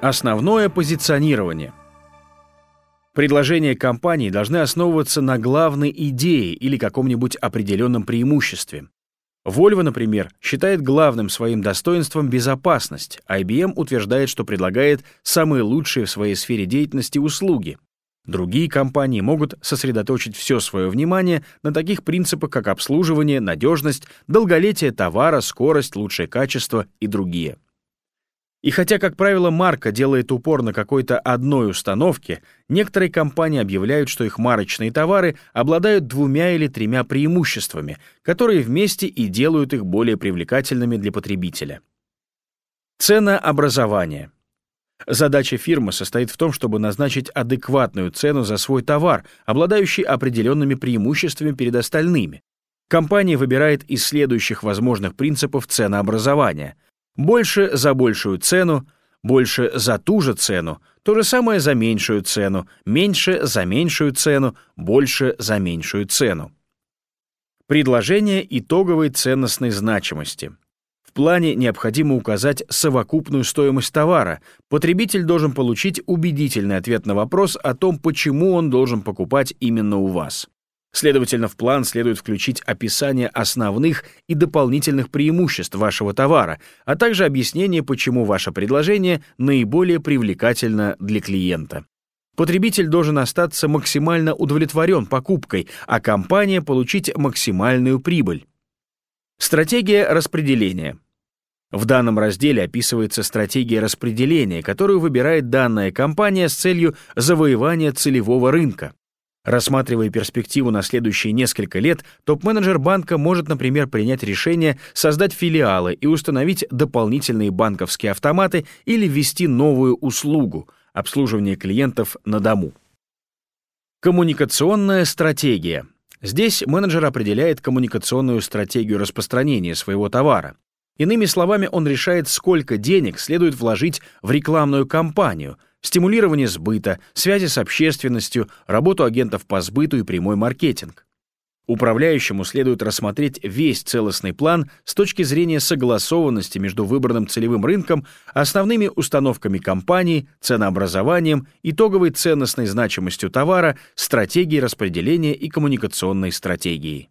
Основное позиционирование. Предложения компании должны основываться на главной идее или каком-нибудь определенном преимуществе. Volvo, например, считает главным своим достоинством безопасность, а IBM утверждает, что предлагает самые лучшие в своей сфере деятельности услуги. Другие компании могут сосредоточить все свое внимание на таких принципах, как обслуживание, надежность, долголетие товара, скорость, лучшее качество и другие. И хотя, как правило, марка делает упор на какой-то одной установке, некоторые компании объявляют, что их марочные товары обладают двумя или тремя преимуществами, которые вместе и делают их более привлекательными для потребителя. Ценообразование. Задача фирмы состоит в том, чтобы назначить адекватную цену за свой товар, обладающий определенными преимуществами перед остальными. Компания выбирает из следующих возможных принципов ценообразования — больше за большую цену, больше за ту же цену, то же самое за меньшую цену, меньше за меньшую цену, больше за меньшую цену. Предложение итоговой ценностной значимости. В плане необходимо указать совокупную стоимость товара. Потребитель должен получить убедительный ответ на вопрос о том, почему он должен покупать именно у вас. Следовательно, в план следует включить описание основных и дополнительных преимуществ вашего товара, а также объяснение, почему ваше предложение наиболее привлекательно для клиента. Потребитель должен остаться максимально удовлетворен покупкой, а компания получить максимальную прибыль. Стратегия распределения. В данном разделе описывается стратегия распределения, которую выбирает данная компания с целью завоевания целевого рынка. Рассматривая перспективу на следующие несколько лет, топ-менеджер банка может, например, принять решение создать филиалы и установить дополнительные банковские автоматы или ввести новую услугу — обслуживание клиентов на дому. Коммуникационная стратегия. Здесь менеджер определяет коммуникационную стратегию распространения своего товара. Иными словами, он решает, сколько денег следует вложить в рекламную кампанию — стимулирование сбыта, связи с общественностью, работу агентов по сбыту и прямой маркетинг. Управляющему следует рассмотреть весь целостный план с точки зрения согласованности между выбранным целевым рынком, основными установками компании, ценообразованием, итоговой ценностной значимостью товара, стратегией распределения и коммуникационной стратегией.